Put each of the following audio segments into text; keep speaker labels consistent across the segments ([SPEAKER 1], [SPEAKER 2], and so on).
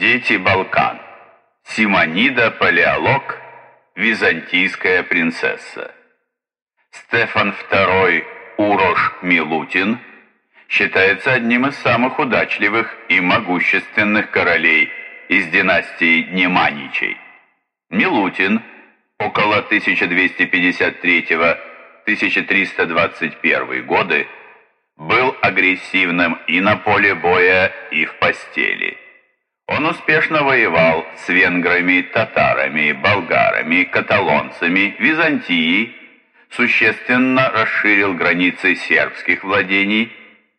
[SPEAKER 1] Дети Балкан. Симонида Палеолог, византийская принцесса. Стефан II Урош Милутин считается одним из самых удачливых и могущественных королей из династии Неманичей. Милутин около 1253-1321 годы был агрессивным и на поле боя, и в постели. Он успешно воевал с венграми, татарами, болгарами, каталонцами, Византией, существенно расширил границы сербских владений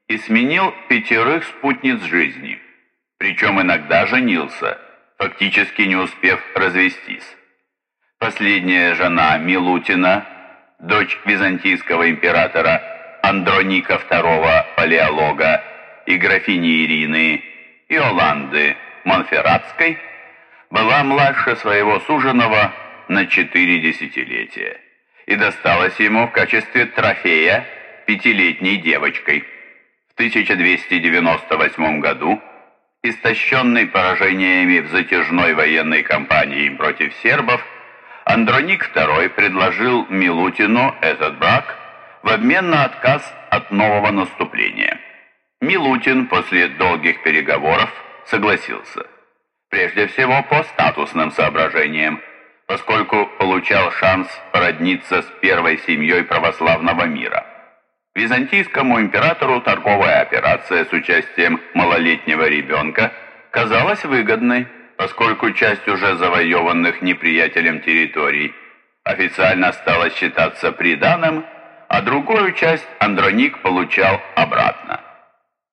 [SPEAKER 1] и сменил пятерых спутниц жизни, причем иногда женился, фактически не успев развестись. Последняя жена Милутина, дочь византийского императора Андроника II Палеолога и графини Ирины Иоланды Монферратской, была младше своего суженого на четыре десятилетия и досталась ему в качестве трофея пятилетней девочкой. В 1298 году, истощенный поражениями в затяжной военной кампании против сербов, Андроник II предложил Милутину этот брак в обмен на отказ от нового наступления. Милутин после долгих переговоров согласился. Прежде всего по статусным соображениям, поскольку получал шанс породниться с первой семьей православного мира. Византийскому императору торговая операция с участием малолетнего ребенка казалась выгодной, поскольку часть уже завоеванных неприятелем территорий официально стала считаться приданым, а другую часть Андроник получал обратно.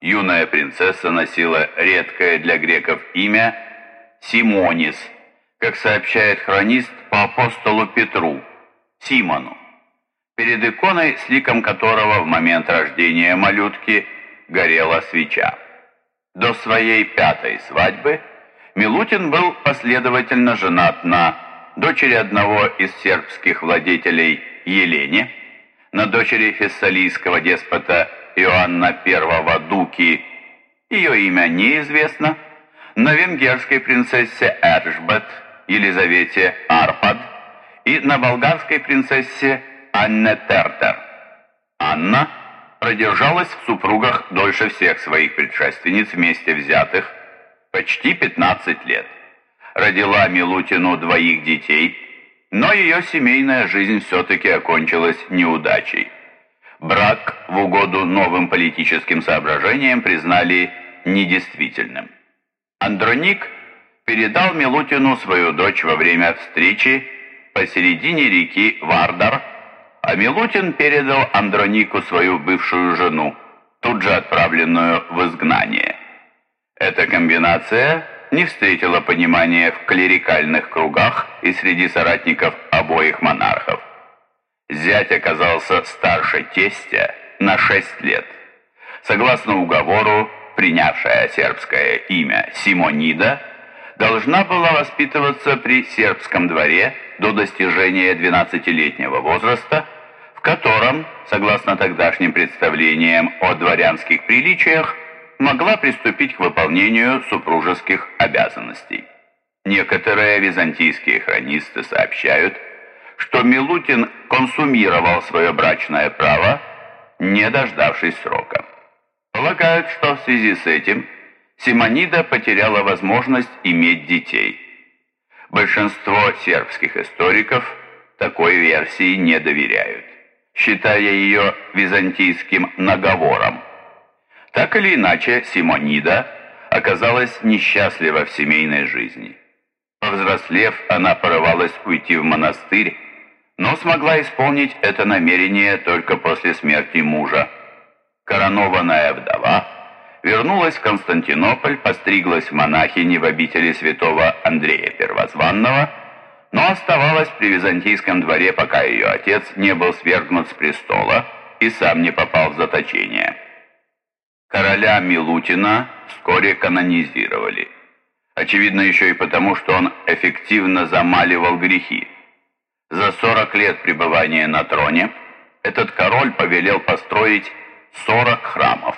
[SPEAKER 1] Юная принцесса носила редкое для греков имя Симонис, как сообщает хронист по апостолу Петру, Симону, перед иконой, с ликом которого в момент рождения малютки горела свеча. До своей пятой свадьбы Милутин был последовательно женат на дочери одного из сербских владетелей Елене, на дочери фессалийского деспота Иоанна I Дуки, ее имя неизвестно, на венгерской принцессе Эржбет, Елизавете Арпад и на болгарской принцессе Анне Тертер. Анна продержалась в супругах дольше всех своих предшественниц вместе взятых, почти 15 лет. Родила Милутину двоих детей, но ее семейная жизнь все-таки окончилась неудачей. Брак в угоду новым политическим соображениям признали недействительным. Андроник передал Милутину свою дочь во время встречи посередине реки Вардар, а Милутин передал Андронику свою бывшую жену, тут же отправленную в изгнание. Эта комбинация не встретила понимания в клерикальных кругах и среди соратников обоих монархов. Зять оказался старше тестя на шесть лет. Согласно уговору, принявшая сербское имя Симонида, должна была воспитываться при сербском дворе до достижения 12-летнего возраста, в котором, согласно тогдашним представлениям о дворянских приличиях, могла приступить к выполнению супружеских обязанностей. Некоторые византийские хронисты сообщают, что Милутин консумировал свое брачное право, не дождавшись срока. Полагают, что в связи с этим Симонида потеряла возможность иметь детей. Большинство сербских историков такой версии не доверяют, считая ее византийским наговором. Так или иначе, Симонида оказалась несчастлива в семейной жизни. Повзрослев, она порывалась уйти в монастырь, но смогла исполнить это намерение только после смерти мужа. Коронованная вдова вернулась в Константинополь, постриглась в монахини в обители святого Андрея Первозванного, но оставалась при византийском дворе, пока ее отец не был свергнут с престола и сам не попал в заточение. Короля Милутина вскоре канонизировали. Очевидно еще и потому, что он эффективно замаливал грехи. За 40 лет пребывания на троне этот король повелел построить 40 храмов.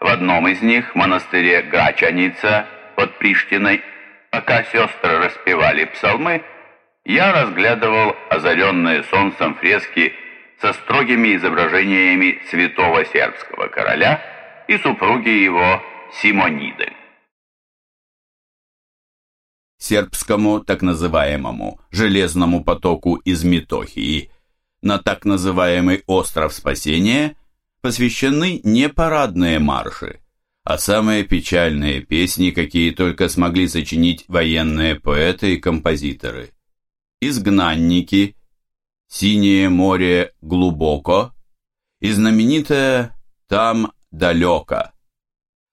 [SPEAKER 1] В одном из них, монастыре Гачаница, под Приштиной, пока сестры распевали псалмы, я разглядывал озаренные солнцем фрески со строгими изображениями святого сербского короля и супруги его Симониды.
[SPEAKER 2] Сербскому так называемому железному потоку из Метохии на так называемый остров спасения посвящены не парадные марши, а самые печальные песни, какие только смогли сочинить военные поэты и композиторы. «Изгнанники», «Синее море глубоко» и знаменитая «Там далеко».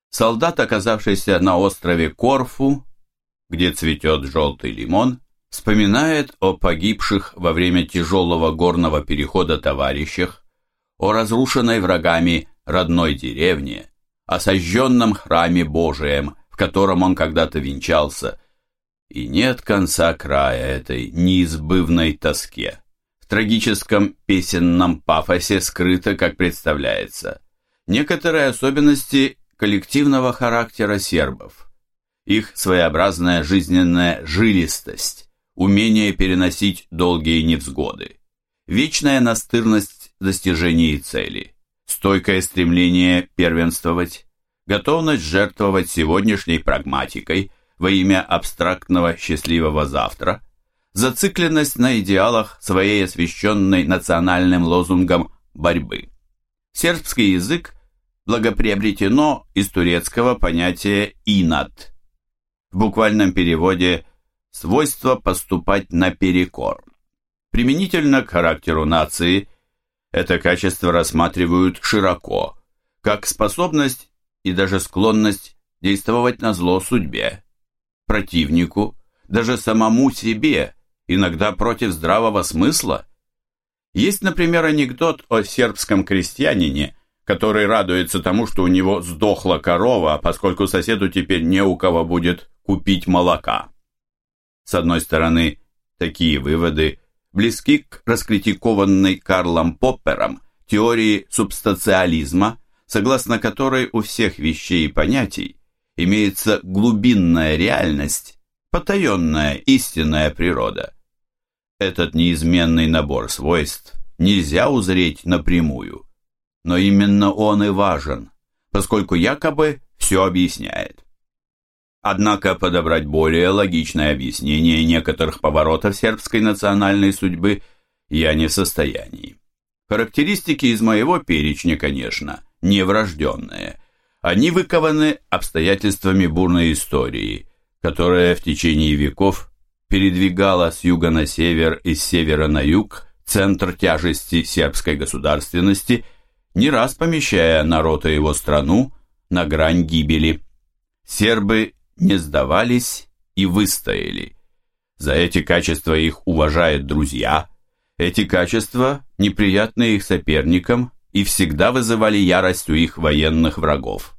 [SPEAKER 2] Солдат, оказавшийся на острове Корфу, где цветет желтый лимон, вспоминает о погибших во время тяжелого горного перехода товарищах, о разрушенной врагами родной деревне, о сожженном храме Божием, в котором он когда-то венчался, и нет конца края этой неизбывной тоске. В трагическом песенном пафосе скрыто, как представляется, некоторые особенности коллективного характера сербов, их своеобразная жизненная жилистость, умение переносить долгие невзгоды, вечная настырность достижений цели, стойкое стремление первенствовать, готовность жертвовать сегодняшней прагматикой – во имя абстрактного счастливого завтра, зацикленность на идеалах своей освященной национальным лозунгом борьбы. Сербский язык благоприобретено из турецкого понятия «инат», в буквальном переводе «свойство поступать наперекор». Применительно к характеру нации это качество рассматривают широко, как способность и даже склонность действовать на зло судьбе, противнику, даже самому себе, иногда против здравого смысла. Есть, например, анекдот о сербском крестьянине, который радуется тому, что у него сдохла корова, поскольку соседу теперь не у кого будет купить молока. С одной стороны, такие выводы близки к раскритикованной Карлом Поппером теории субстанциализма, согласно которой у всех вещей и понятий имеется глубинная реальность, потаенная истинная природа. Этот неизменный набор свойств нельзя узреть напрямую, но именно он и важен, поскольку якобы все объясняет. Однако подобрать более логичное объяснение некоторых поворотов сербской национальной судьбы я не в состоянии. Характеристики из моего перечня, конечно, не врожденные – они выкованы обстоятельствами бурной истории, которая в течение веков передвигала с юга на север и с севера на юг центр тяжести сербской государственности, не раз помещая народ и его страну на грань гибели. Сербы не сдавались и выстояли. За эти качества их уважают друзья, эти качества неприятны их соперникам и всегда вызывали ярость у их военных врагов.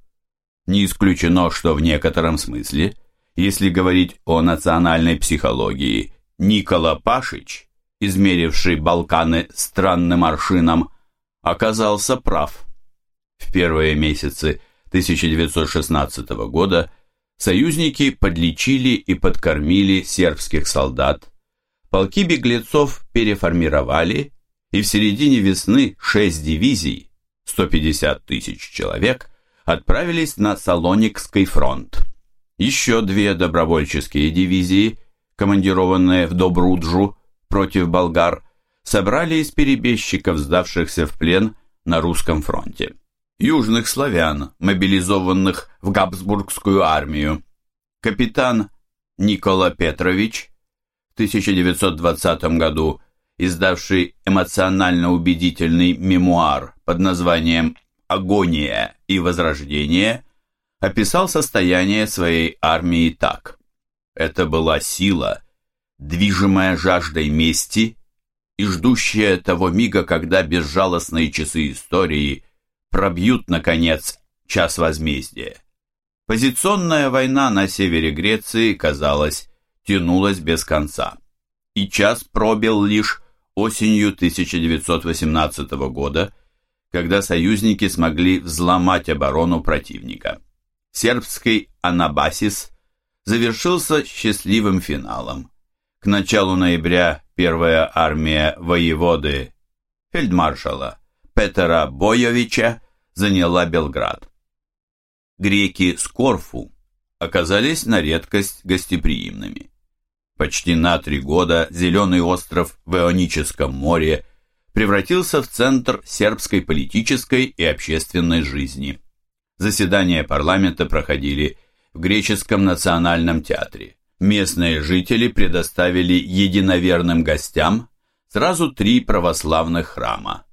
[SPEAKER 2] Не исключено, что в некотором смысле, если говорить о национальной психологии, Никола Пашич, измеривший Балканы странным аршином, оказался прав. В первые месяцы 1916 года союзники подлечили и подкормили сербских солдат, полки беглецов переформировали и в середине весны шесть дивизий, 150 тысяч человек, отправились на Салоникский фронт. Еще две добровольческие дивизии, командированные в Добруджу против болгар, собрали из перебежчиков, сдавшихся в плен на русском фронте. Южных славян, мобилизованных в Габсбургскую армию. Капитан Никола Петрович в 1920 году издавший эмоционально убедительный мемуар под названием «Агония и возрождение», описал состояние своей армии так. Это была сила, движимая жаждой мести и ждущая того мига, когда безжалостные часы истории пробьют, наконец, час возмездия. Позиционная война на севере Греции, казалось, тянулась без конца. И час пробил лишь осенью 1918 года, когда союзники смогли взломать оборону противника. Сербский Анабасис завершился счастливым финалом. К началу ноября первая армия воеводы фельдмаршала Петера Бойовича заняла Белград. Греки с Корфу оказались на редкость гостеприимными. Почти на три года зеленый остров в Ионическом море превратился в центр сербской политической и общественной жизни. Заседания парламента проходили в греческом национальном театре. Местные жители предоставили единоверным гостям сразу три православных храма.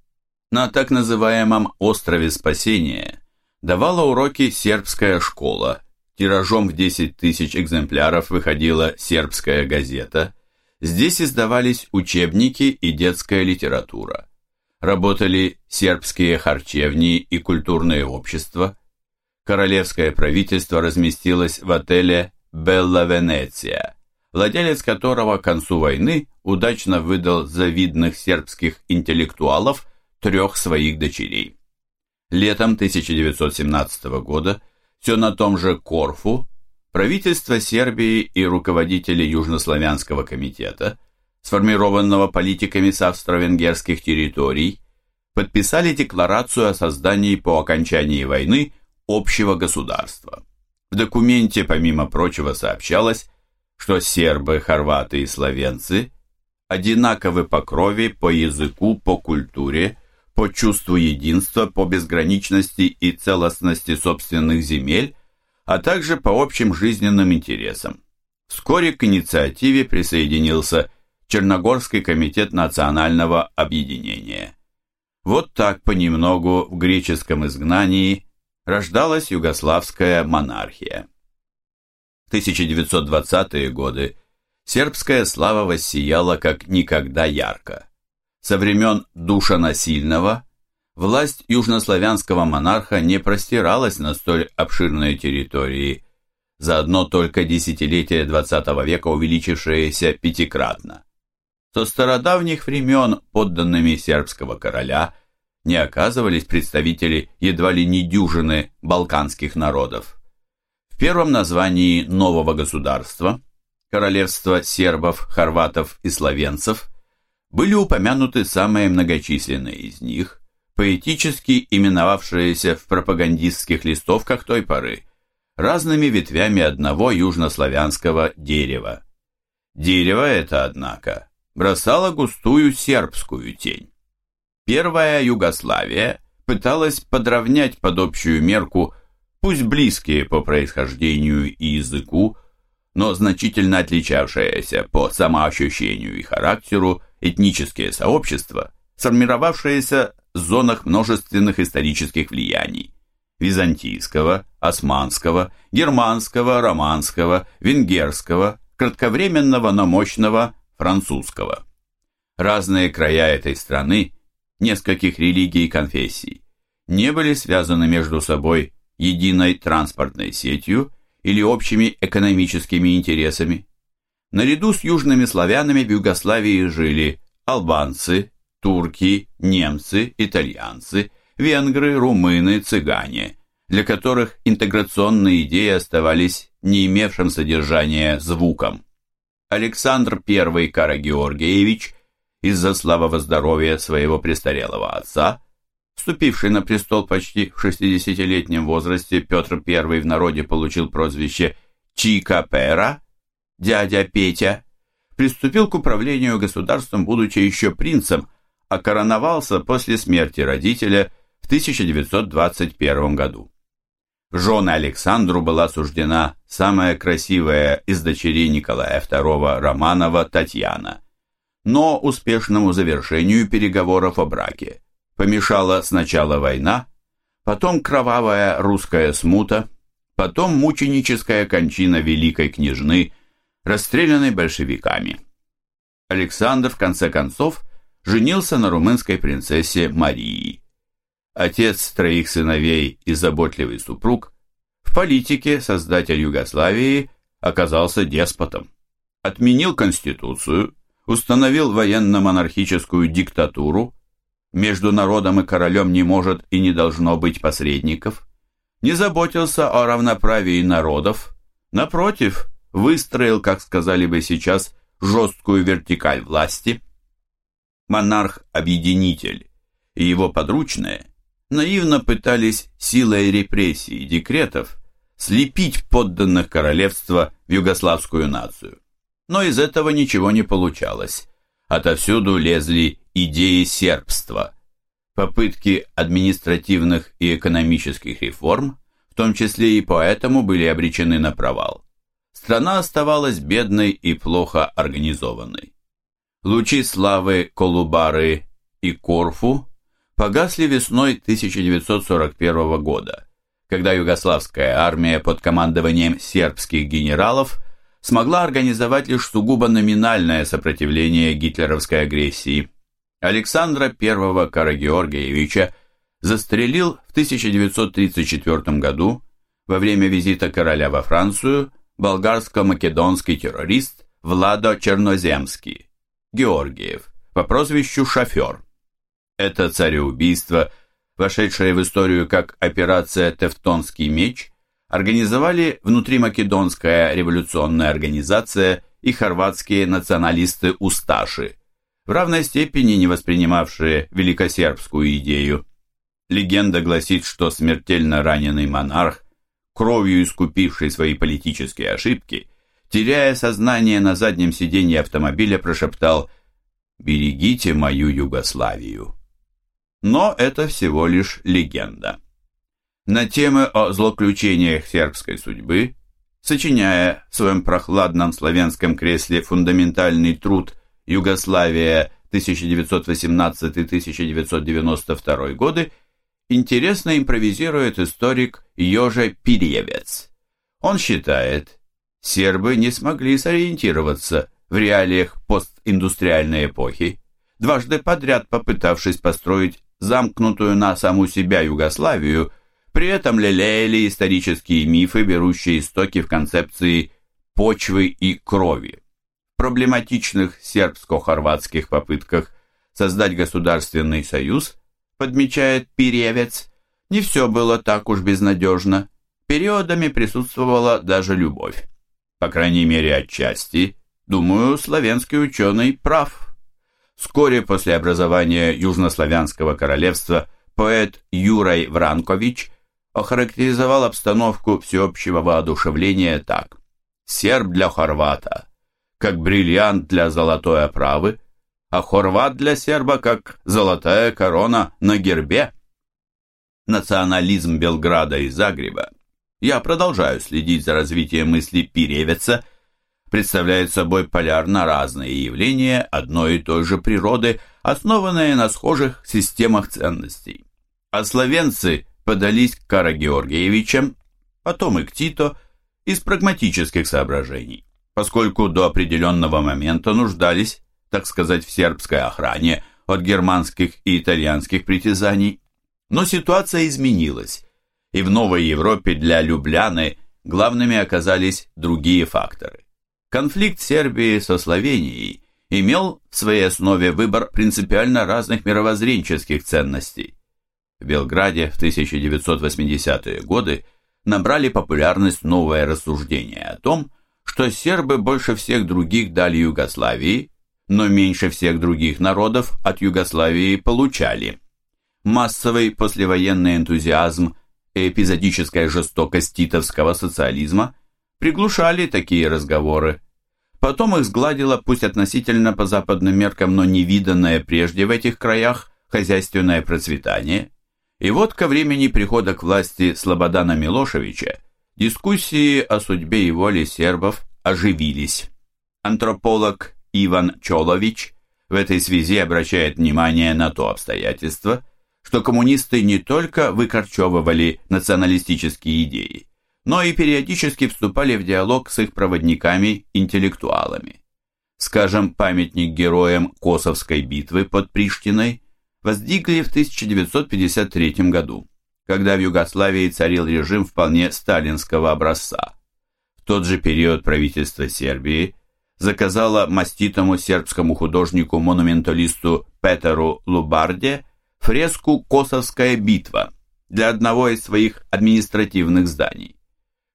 [SPEAKER 2] На так называемом «острове Спасения» давала уроки сербская школа, тиражом в 10 тысяч экземпляров выходила сербская газета, здесь издавались учебники и детская литература. Работали сербские харчевни и культурные общества. Королевское правительство разместилось в отеле «Белла Венеция», владелец которого к концу войны удачно выдал за видных сербских интеллектуалов трех своих дочерей. Летом 1917 года все на том же Корфу правительство Сербии и руководители Южнославянского комитета, сформированного политиками с австро-венгерских территорий, подписали декларацию о создании по окончании войны общего государства. В документе, помимо прочего, сообщалось, что сербы, хорваты и словенцы одинаковы по крови, по языку, по культуре, по чувству единства, по безграничности и целостности собственных земель, а также по общим жизненным интересам. Вскоре к инициативе присоединился Черногорский комитет национального объединения. Вот так понемногу в греческом изгнании рождалась югославская монархия. В 1920-е годы сербская слава воссияла как никогда ярко. Со времен Душа Насильного власть южнославянского монарха не простиралась на столь обширные территории, за одно только десятилетие XX века увеличившееся пятикратно. Со стародавних времен подданными сербского короля не оказывались представители едва ли не дюжины балканских народов. В первом названии нового государства, королевства сербов, хорватов и словенцев, были упомянуты самые многочисленные из них, поэтически именовавшиеся в пропагандистских листовках той поры разными ветвями одного южнославянского дерева. Дерево это, однако, бросало густую сербскую тень. Первая Югославия пыталась подровнять под общую мерку пусть близкие по происхождению и языку, но значительно отличавшиеся по самоощущению и характеру этнические сообщества, сформировавшиеся в зонах множественных исторических влияний – византийского, османского, германского, романского, венгерского, кратковременного, но мощного французского. Разные края этой страны, нескольких религий и конфессий, не были связаны между собой единой транспортной сетью или общими экономическими интересами. Наряду с южными славянами в Югославии жили албанцы, турки, немцы, итальянцы, венгры, румыны, цыгане, для которых интеграционные идеи оставались не имевшим содержания звуком. Александр I Карагеоргиевич из-за слабого здоровья своего престарелого отца Вступивший на престол почти в 60-летнем возрасте, Петр I в народе получил прозвище Чика Пера, дядя Петя, приступил к управлению государством, будучи еще принцем, а короновался после смерти родителя в 1921 году. В жены Александру была суждена самая красивая из дочерей Николая II Романова Татьяна, но успешному завершению переговоров о браке помешала сначала война, потом кровавая русская смута, потом мученическая кончина великой княжны, расстрелянной большевиками. Александр, в конце концов, женился на румынской принцессе Марии. Отец троих сыновей и заботливый супруг, в политике создатель Югославии оказался деспотом. Отменил конституцию, установил военно-монархическую диктатуру, между народом и королем не может и не должно быть посредников, не заботился о равноправии народов, напротив, выстроил, как сказали бы сейчас, жесткую вертикаль власти. Монарх-объединитель и его подручные наивно пытались силой репрессий и декретов слепить подданных королевства в югославскую нацию. Но из этого ничего не получалось. Отовсюду лезли идеи сербства, попытки административных и экономических реформ, в том числе и поэтому были обречены на провал. Страна оставалась бедной и плохо организованной. Лучи славы Колубары и Корфу погасли весной 1941 года, когда югославская армия под командованием сербских генералов смогла организовать лишь сугубо номинальное сопротивление гитлеровской агрессии. Александра I Карагеоргиевича застрелил в 1934 году во время визита короля во Францию болгарско-македонский террорист Владо Черноземский, Георгиев, по прозвищу «Шофер». Это цареубийство, вошедшее в историю как операция «Тевтонский меч», организовали внутримакедонская революционная организация и хорватские националисты Усташи, в равной степени не воспринимавшие великосербскую идею. Легенда гласит, что смертельно раненый монарх, кровью искупивший свои политические ошибки, теряя сознание на заднем сиденье автомобиля, прошептал «Берегите мою Югославию». Но это всего лишь легенда. На темы о злоключениях сербской судьбы, сочиняя в своем прохладном славянском кресле фундаментальный труд «Югославия 1918-1992 годы», интересно импровизирует историк Йоже Пирьевец. Он считает, сербы не смогли сориентироваться в реалиях постиндустриальной эпохи, дважды подряд попытавшись построить замкнутую на саму себя Югославию, при этом лелеяли исторические мифы, берущие истоки в концепции почвы и крови. В проблематичных сербско-хорватских попытках создать государственный союз, подмечает Перевец, не все было так уж безнадежно. Периодами присутствовала даже любовь. По крайней мере, отчасти, думаю, славянский ученый прав. Вскоре после образования Южнославянского королевства поэт Юрай Вранкович охарактеризовал обстановку всеобщего воодушевления так. «Серб для хорвата, как бриллиант для золотой оправы, а хорват для серба, как золотая корона на гербе». Национализм Белграда и Загреба. Я продолжаю следить за развитием мысли Пиревеца – представляет собой полярно разные явления одной и той же природы, основанные на схожих системах ценностей. А словенцы подались к Кара Георгиевичам, потом и к Тито, из прагматических соображений, поскольку до определенного момента нуждались, так сказать, в сербской охране от германских и итальянских притязаний. Но ситуация изменилась, и в Новой Европе для Любляны главными оказались другие факторы. Конфликт Сербии со Словенией имел в своей основе выбор принципиально разных мировоззренческих ценностей. В Белграде в 1980-е годы набрали популярность новое рассуждение о том, что сербы больше всех других дали Югославии, но меньше всех других народов от Югославии получали. Массовый послевоенный энтузиазм и эпизодическая жестокость титовского социализма – приглушали такие разговоры. Потом их сгладило, пусть относительно по западным меркам, но невиданное прежде в этих краях, хозяйственное процветание. И вот ко времени прихода к власти Слободана Милошевича дискуссии о судьбе и воле сербов оживились. Антрополог Иван Чолович в этой связи обращает внимание на то обстоятельство, что коммунисты не только выкорчевывали националистические идеи, но и периодически вступали в диалог с их проводниками-интеллектуалами. Скажем, памятник героям Косовской битвы под Приштиной воздвигли в 1953 году, когда в Югославии царил режим вполне сталинского образца. В тот же период правительство Сербии заказало маститому сербскому художнику-монументалисту Петеру Лубарде фреску «Косовская битва» для одного из своих административных зданий.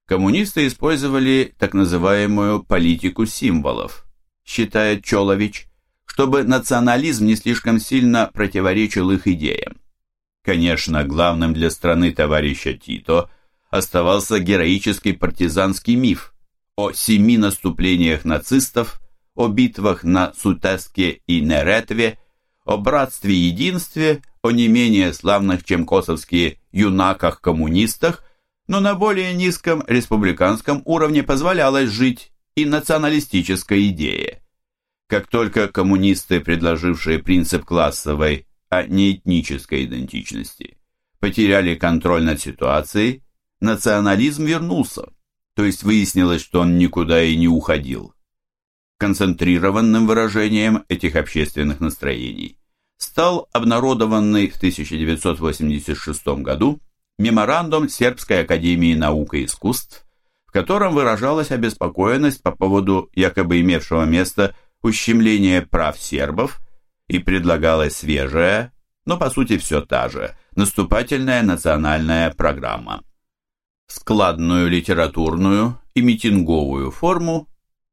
[SPEAKER 2] коммунисты использовали так называемую политику символов, считает Чолович, чтобы национализм не слишком сильно противоречил их идеям. Конечно, главным для страны товарища Тито оставался героический партизанский миф о семи наступлениях нацистов, о битвах на Сутеске и Неретве, о братстве и единстве, о не менее славных, чем косовские юнаках-коммунистах, но на более низком республиканском уровне позволялось жить и националистической идее. Как только коммунисты, предложившие принцип классовой, а не этнической идентичности, потеряли контроль над ситуацией, национализм вернулся, то есть выяснилось, что он никуда и не уходил. Концентрированным выражением этих общественных настроений стал обнародованный в 1986 году меморандум Сербской академии наук и искусств, в котором выражалась обеспокоенность по поводу якобы имевшего место ущемления прав сербов и предлагалась свежая, но по сути все та же, наступательная национальная программа. Складную литературную и митинговую форму,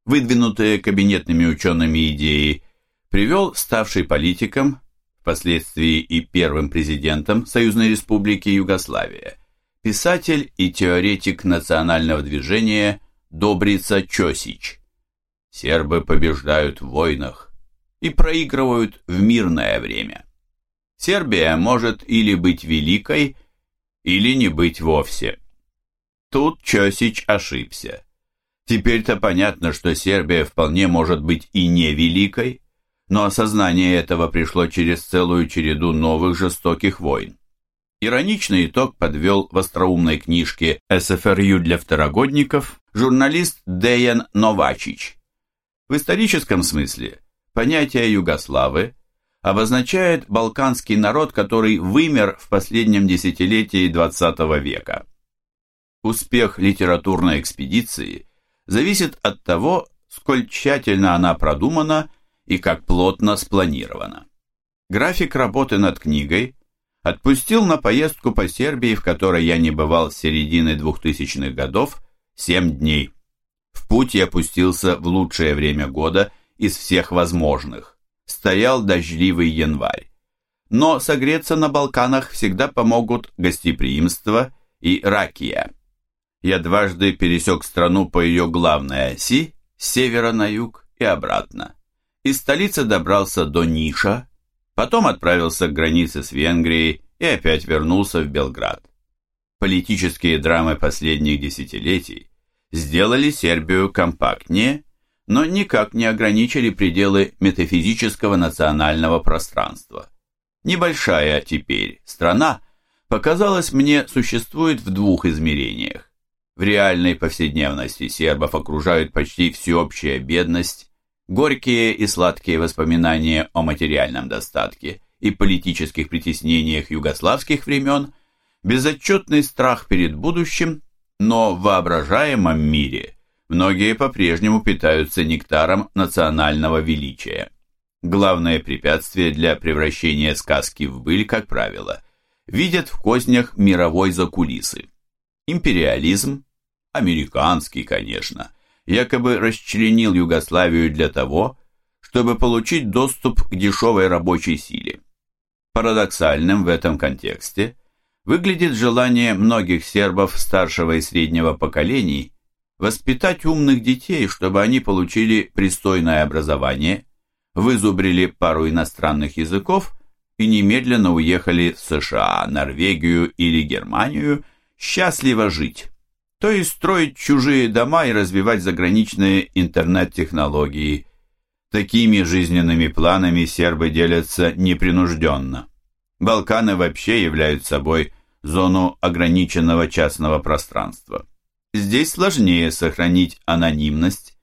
[SPEAKER 2] выдвинутые кабинетными учеными идеи, привел ставший политиком впоследствии и первым президентом Союзной Республики Югославия, писатель и теоретик национального движения Добрица Чосич. Сербы побеждают в войнах и проигрывают в мирное время. Сербия может или быть великой, или не быть вовсе. Тут Чосич ошибся. Теперь-то понятно, что Сербия вполне может быть и не великой, но осознание этого пришло через целую череду новых жестоких войн. Ироничный итог подвел в остроумной книжке «СФРЮ для второгодников» журналист Деян Новачич. В историческом смысле понятие «югославы» обозначает балканский народ, который вымер в последнем десятилетии XX века. Успех литературной экспедиции зависит от того, сколь тщательно она продумана и как плотно спланировано. График работы над книгой отпустил на поездку по Сербии, в которой я не бывал с середины 2000-х годов, 7 дней. В путь я пустился в лучшее время года из всех возможных. Стоял дождливый январь. Но согреться на Балканах всегда помогут гостеприимство и ракия. Я дважды пересек страну по ее главной оси, с севера на юг и обратно. Из столицы добрался до Ниша, потом отправился к границе с Венгрией и опять вернулся в Белград. Политические драмы последних десятилетий сделали Сербию компактнее, но никак не ограничили пределы метафизического национального пространства. Небольшая теперь страна, показалось мне, существует в двух измерениях. В реальной повседневности сербов окружают почти всеобщая бедность Горькие и сладкие воспоминания о материальном достатке и политических притеснениях югославских времен, безотчетный страх перед будущим, но в воображаемом мире многие по-прежнему питаются нектаром национального величия. Главное препятствие для превращения сказки в быль, как правило, видят в кознях мировой закулисы. Империализм, американский, конечно – якобы расчленил Югославию для того, чтобы получить доступ к дешевой рабочей силе. Парадоксальным в этом контексте выглядит желание многих сербов старшего и среднего поколений воспитать умных детей, чтобы они получили пристойное образование, вызубрили пару иностранных языков и немедленно уехали в США, Норвегию или Германию счастливо жить то есть строить чужие дома и развивать заграничные интернет-технологии. Такими жизненными планами сербы делятся непринужденно. Балканы вообще являются собой зону ограниченного частного пространства. Здесь сложнее сохранить анонимность,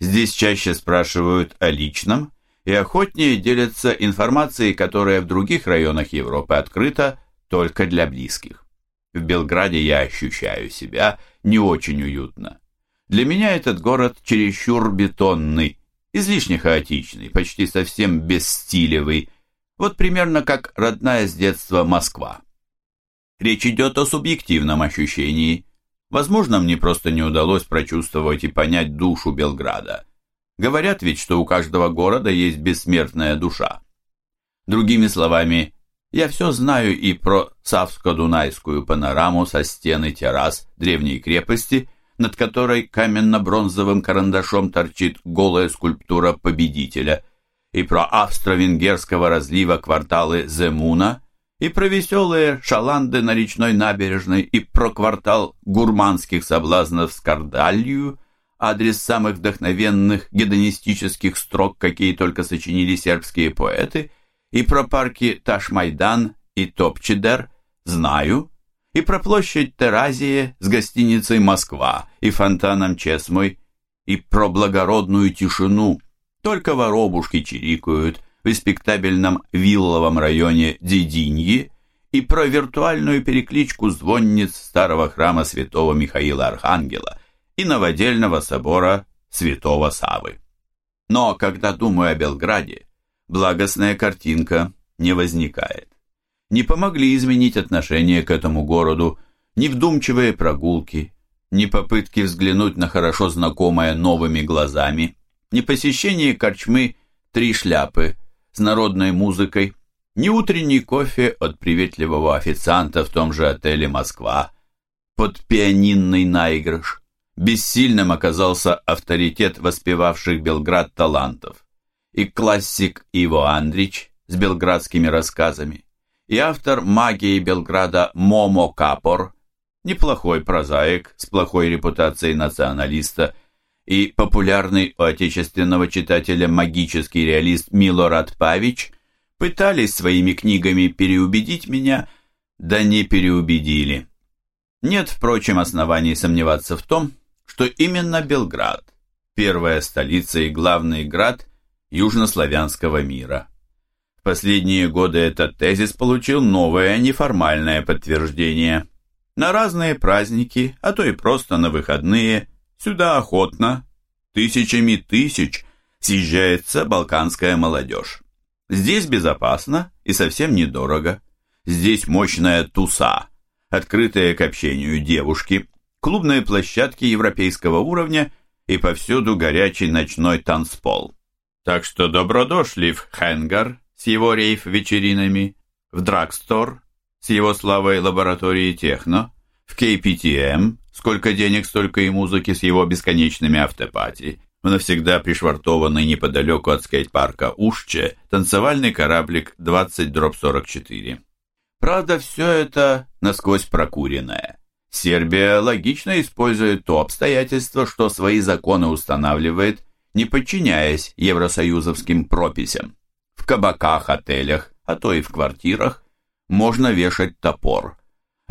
[SPEAKER 2] здесь чаще спрашивают о личном и охотнее делятся информацией, которая в других районах Европы открыта только для близких. В Белграде я ощущаю себя – не очень уютно. Для меня этот город чересчур бетонный, излишне хаотичный, почти совсем бесстилевый, вот примерно как родная с детства Москва. Речь идет о субъективном ощущении. Возможно, мне просто не удалось прочувствовать и понять душу Белграда. Говорят ведь, что у каждого города есть бессмертная душа. Другими словами, я все знаю и про Савско-Дунайскую панораму со стены террас древней крепости, над которой каменно-бронзовым карандашом торчит голая скульптура победителя, и про австро-венгерского разлива кварталы Земуна, и про веселые шаланды на речной набережной, и про квартал гурманских соблазнов Скардалью, адрес самых вдохновенных гедонистических строк, какие только сочинили сербские поэты – и про парки Ташмайдан и Топчидер знаю, и про площадь Теразия с гостиницей «Москва» и фонтаном Чесмой, и про благородную тишину. Только воробушки чирикают в респектабельном вилловом районе Дединьи и про виртуальную перекличку звонниц старого храма святого Михаила Архангела и новодельного собора святого Савы. Но когда думаю о Белграде, благостная картинка не возникает. Не помогли изменить отношение к этому городу ни вдумчивые прогулки, ни попытки взглянуть на хорошо знакомое новыми глазами, ни посещение корчмы «Три шляпы» с народной музыкой, ни утренний кофе от приветливого официанта в том же отеле «Москва» под пианинный наигрыш. Бессильным оказался авторитет воспевавших Белград талантов и классик Иво Андрич с белградскими рассказами, и автор магии Белграда Момо Капор, неплохой прозаик с плохой репутацией националиста, и популярный у отечественного читателя магический реалист Милорад Павич пытались своими книгами переубедить меня, да не переубедили. Нет, впрочем, оснований сомневаться в том, что именно Белград, первая столица и главный град южнославянского мира. В последние годы этот тезис получил новое неформальное подтверждение. На разные праздники, а то и просто на выходные, сюда охотно, тысячами тысяч, съезжается балканская молодежь. Здесь безопасно и совсем недорого. Здесь мощная туса, открытые к общению девушки, клубные площадки европейского уровня и повсюду горячий ночной танцпол. Так что добро дошли в Хенгар с его рейф-вечеринами, в Драгстор с его славой лаборатории техно, в KPTM, сколько денег, столько и музыки с его бесконечными автопати, в навсегда пришвартованный неподалеку от скейт-парка Ушче танцевальный кораблик 20-44. Правда, все это насквозь прокуренное. Сербия логично использует то обстоятельство, что свои законы устанавливает не подчиняясь евросоюзовским прописям. В кабаках, отелях, а то и в квартирах можно вешать топор.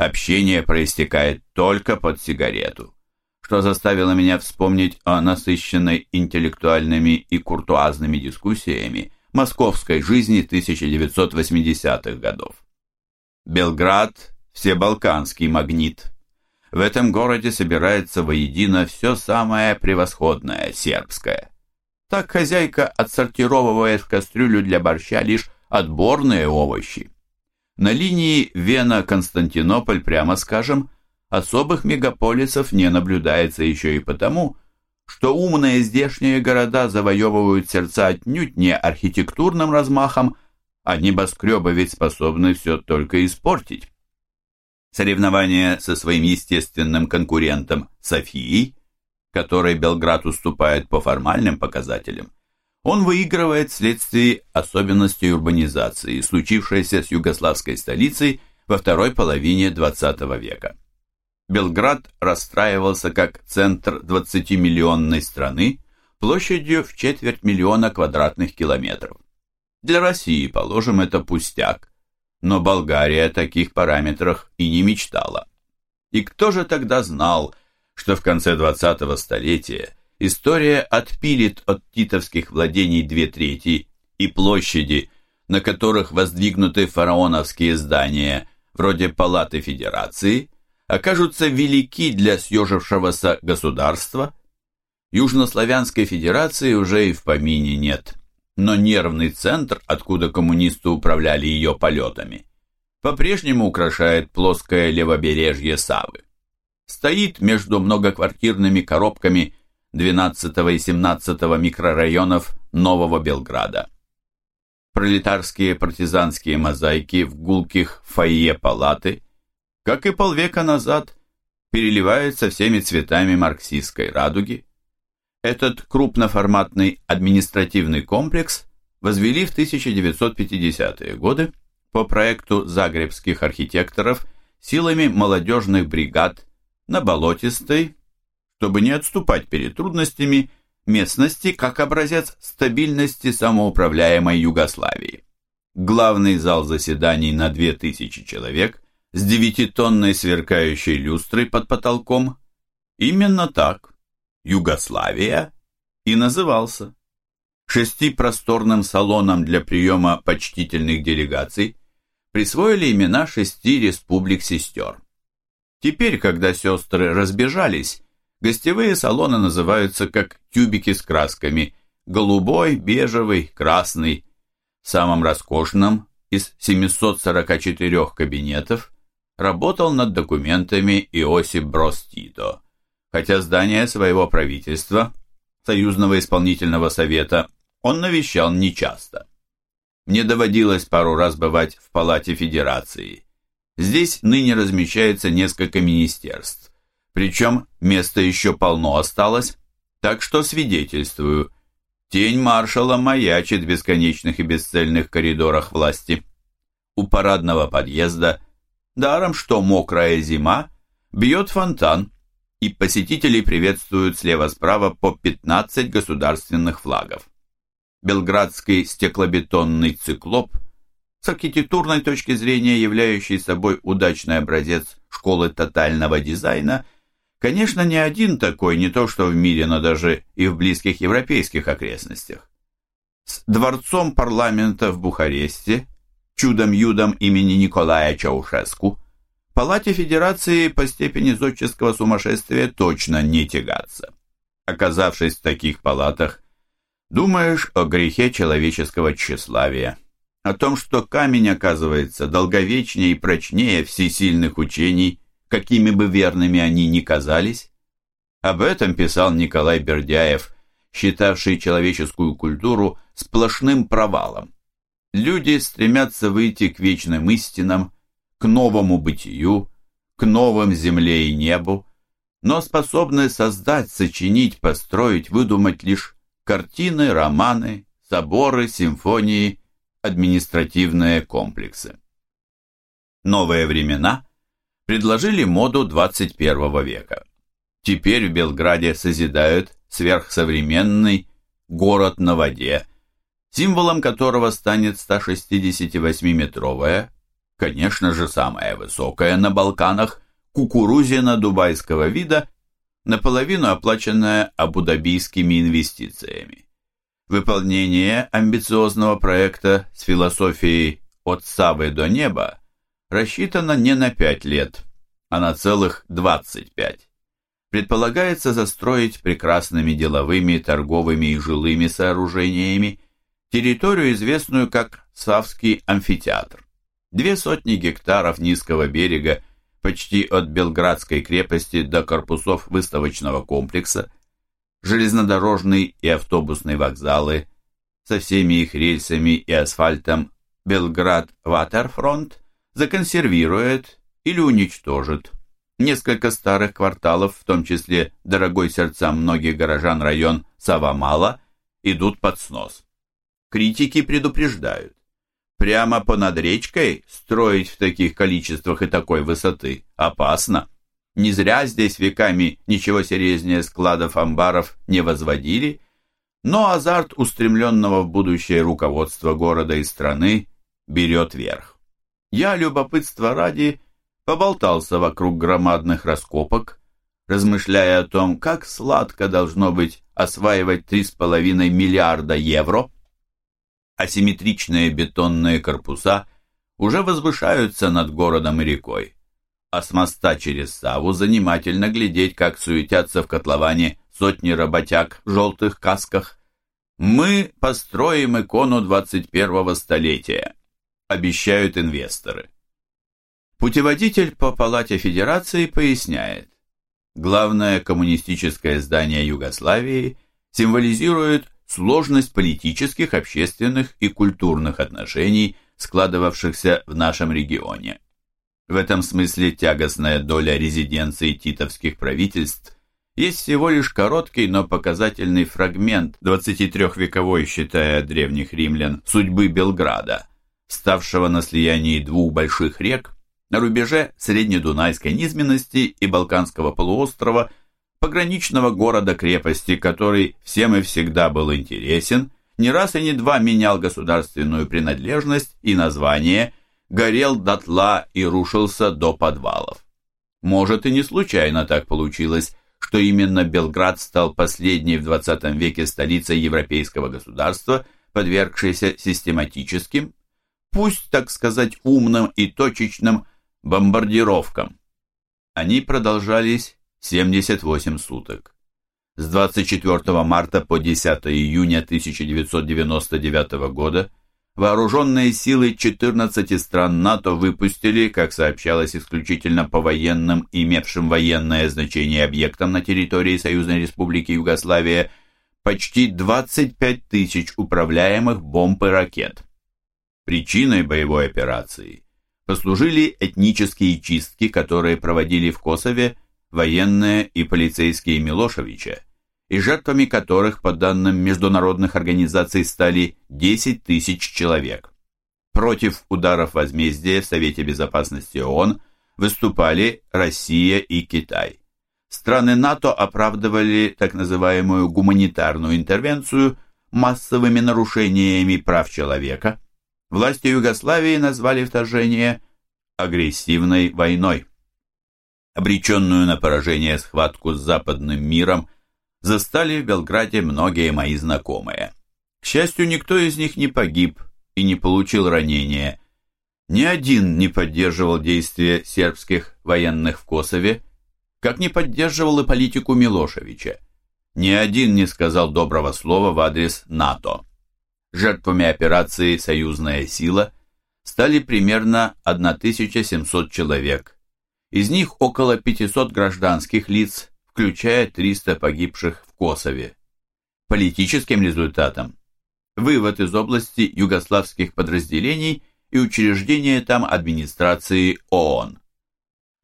[SPEAKER 2] Общение проистекает только под сигарету, что заставило меня вспомнить о насыщенной интеллектуальными и куртуазными дискуссиями московской жизни 1980-х годов. Белград – всебалканский магнит. В этом городе собирается воедино все самое превосходное сербское. Так хозяйка отсортировывает в кастрюлю для борща лишь отборные овощи. На линии Вена-Константинополь, прямо скажем, особых мегаполисов не наблюдается еще и потому, что умные здешние города завоевывают сердца отнюдь не архитектурным размахом, а небоскребы ведь способны все только испортить. Соревнования со своим естественным конкурентом Софией которой Белград уступает по формальным показателям, он выигрывает вследствие особенностей урбанизации, случившейся с югославской столицей во второй половине XX века. Белград расстраивался как центр 20-миллионной страны площадью в четверть миллиона квадратных километров. Для России, положим, это пустяк, но Болгария о таких параметрах и не мечтала. И кто же тогда знал, что в конце 20-го столетия история отпилит от титовских владений две трети и площади, на которых воздвигнуты фараоновские здания, вроде Палаты Федерации, окажутся велики для съежившегося государства. Южнославянской Федерации уже и в помине нет, но нервный центр, откуда коммунисты управляли ее полетами, по-прежнему украшает плоское левобережье Савы. стоит между многоквартирными коробками 12 и 17 микрорайонов Нового Белграда. Пролетарские партизанские мозаики в гулких фойе палаты, как и полвека назад, переливаются всеми цветами марксистской радуги. Этот крупноформатный административный комплекс возвели в 1950-е годы по проекту загребских архитекторов силами молодежных бригад на Болотистой, чтобы не отступать перед трудностями местности как образец стабильности самоуправляемой Югославии. Главный зал заседаний на 2000 человек с девятитонной сверкающей люстрой под потолком. Именно так Югославия и назывался. Шестипросторным салоном для приема почтительных делегаций присвоили имена шести республик-сестер. Теперь, когда сестры разбежались, гостевые салоны называются как тюбики с красками – голубой, бежевый, красный. В самом роскошном из 744 кабинетов работал над документами Иосип Брос Тито, хотя здание своего правительства, Союзного исполнительного совета, он навещал нечасто. Мне доводилось пару раз бывать в Палате Федерации. Здесь ныне размещается несколько министерств. Причем места еще полно осталось, так что свидетельствую. Тень маршала маячит в бесконечных и бесцельных коридорах власти. У парадного подъезда, даром что мокрая зима, бьет фонтан, и посетителей приветствуют слева-справа по 15 государственных флагов белградский стеклобетонный циклоп, с архитектурной точки зрения являющий собой удачный образец школы тотального дизайна, конечно, не один такой, не то что в мире, но даже и в близких европейских окрестностях. С дворцом парламента в Бухаресте, чудом-юдом имени Николая Чаушеску, Палате Федерации по степени зодческого сумасшествия точно не тягаться. Оказавшись в таких палатах, Думаешь о грехе человеческого тщеславия, о том, что камень оказывается долговечнее и прочнее всесильных учений, какими бы верными они ни казались? Об этом писал Николай Бердяев, считавший человеческую культуру сплошным провалом. Люди стремятся выйти к вечным истинам, к новому бытию, к новым земле и небу, но способны создать, сочинить, построить, выдумать лишь картины, романы, соборы, симфонии, административные комплексы. Новые времена предложили моду 21 века. Теперь в Белграде созидают сверхсовременный город на воде, символом которого станет 168-метровая, конечно же самая высокая на Балканах, кукурузина дубайского вида наполовину оплаченная абу-дабийскими инвестициями. Выполнение амбициозного проекта с философией «от Савы до неба» рассчитано не на 5 лет, а на целых 25. Предполагается застроить прекрасными деловыми, торговыми и жилыми сооружениями территорию, известную как Савский амфитеатр. Две сотни гектаров низкого берега почти от Белградской крепости до корпусов выставочного комплекса, железнодорожный и автобусный вокзалы со всеми их рельсами и асфальтом Белград-Ватерфронт законсервирует или уничтожит. Несколько старых кварталов, в том числе дорогой сердцам многих горожан район Савамала, идут под снос. Критики предупреждают. Прямо понад речкой строить в таких количествах и такой высоты опасно. Не зря здесь веками ничего серьезнее складов амбаров не возводили, но азарт устремленного в будущее руководства города и страны берет верх. Я, любопытство ради, поболтался вокруг громадных раскопок, размышляя о том, как сладко должно быть осваивать 3,5 миллиарда евро – асимметричные бетонные корпуса уже возвышаются над городом и рекой, а с моста через Саву занимательно глядеть, как суетятся в котловане сотни работяг в желтых касках. «Мы построим икону 21-го столетия», обещают инвесторы. Путеводитель по Палате Федерации поясняет, главное коммунистическое здание Югославии, символизирует сложность политических, общественных и культурных отношений, складывавшихся в нашем регионе. В этом смысле тягостная доля резиденций титовских правительств есть всего лишь короткий, но показательный фрагмент 23-вековой, считая древних римлян, судьбы Белграда, ставшего на слиянии двух больших рек на рубеже Среднедунайской низменности и Балканского полуострова, пограничного города-крепости, который всем и всегда был интересен, не раз и не два менял государственную принадлежность и название, горел дотла и рушился до подвалов. Может и не случайно так получилось, что именно Белград стал последней в 20 веке столицей европейского государства, подвергшейся систематическим, пусть, так сказать, умным и точечным бомбардировкам. Они продолжались 78 суток. С 24 марта по 10 июня 1999 года вооруженные силы 14 стран НАТО выпустили, как сообщалось исключительно по военным, имевшим военное значение объектам на территории Союзной Республики Югославия, почти 25 тысяч управляемых бомб и ракет. Причиной боевой операции послужили этнические чистки, которые проводили в Косове военные и полицейские Милошевича, и жертвами которых, по данным международных организаций, стали 10 тысяч человек. Против ударов возмездия в Совете Безопасности ООН выступали Россия и Китай. Страны НАТО оправдывали так называемую гуманитарную интервенцию массовыми нарушениями прав человека. Власти Югославии назвали вторжение агрессивной войной обреченную на поражение схватку с западным миром, застали в Белграде многие мои знакомые. К счастью, никто из них не погиб и не получил ранения. Ни один не поддерживал действия сербских военных в Косове, как не поддерживал и политику Милошевича. Ни один не сказал доброго слова в адрес НАТО. Жертвами операции «Союзная сила» стали примерно 1700 человек – из них около 500 гражданских лиц, включая 300 погибших в Косове. Политическим результатом вывод из области югославских подразделений и учреждение там администрации ООН.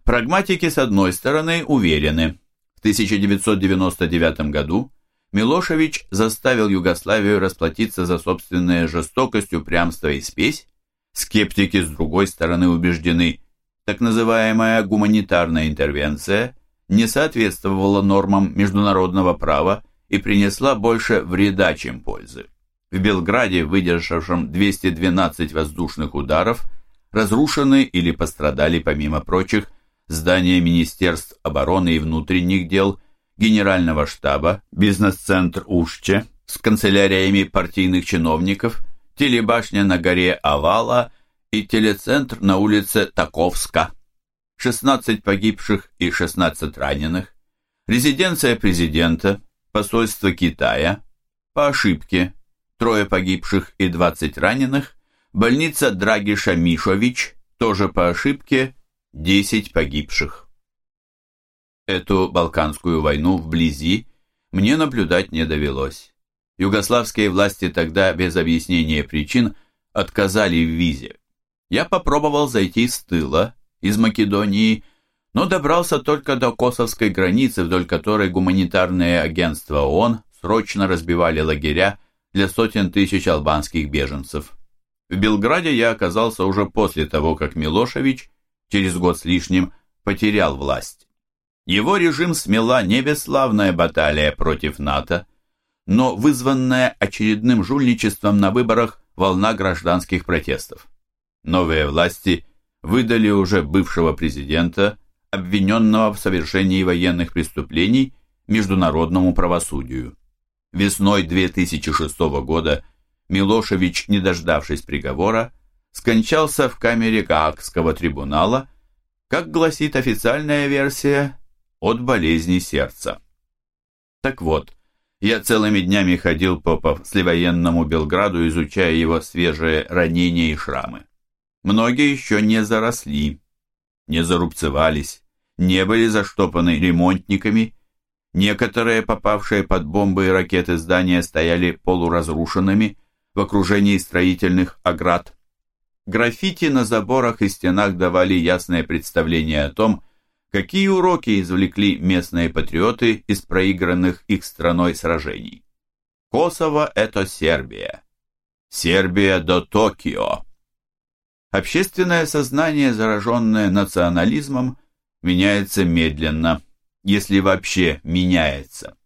[SPEAKER 2] Прагматики, с одной стороны, уверены, в 1999 году Милошевич заставил Югославию расплатиться за собственную жестокость, упрямство и спесь, скептики, с другой стороны, убеждены, так называемая гуманитарная интервенция не соответствовала нормам международного права и принесла больше вреда, чем пользы. В Белграде, выдержавшем 212 воздушных ударов, разрушены или пострадали, помимо прочих, здания Министерств обороны и внутренних дел, Генерального штаба, бизнес-центр Ушче с канцеляриями партийных чиновников, телебашня на горе Авала и телецентр на улице Таковска. 16 погибших и 16 раненых. Резиденция президента, посольство Китая, по ошибке, трое погибших и 20 раненых. Больница Драгиша Мишович, тоже по ошибке, 10 погибших. Эту Балканскую войну вблизи мне наблюдать не довелось. Югославские власти тогда без объяснения причин отказали в визе. Я попробовал зайти с тыла, из Македонии, но добрался только до косовской границы, вдоль которой гуманитарные агентства ООН срочно разбивали лагеря для сотен тысяч албанских беженцев. В Белграде я оказался уже после того, как Милошевич через год с лишним потерял власть. Его режим смела не бесславная баталия против НАТО, но вызванная очередным жульничеством на выборах волна гражданских протестов новые власти выдали уже бывшего президента, обвиненного в совершении военных преступлений, международному правосудию. Весной 2006 года Милошевич, не дождавшись приговора, скончался в камере Гаагского трибунала, как гласит официальная версия, от болезни сердца. Так вот, я целыми днями ходил по послевоенному Белграду, изучая его свежие ранения и шрамы. Многие еще не заросли, не зарубцевались, не были заштопаны ремонтниками, некоторые, попавшие под бомбы и ракеты здания, стояли полуразрушенными в окружении строительных оград. Граффити на заборах и стенах давали ясное представление о том, какие уроки извлекли местные патриоты из проигранных их страной сражений. Косово – это Сербия. Сербия до Токио. Общественное сознание, зараженное национализмом, меняется медленно, если вообще меняется.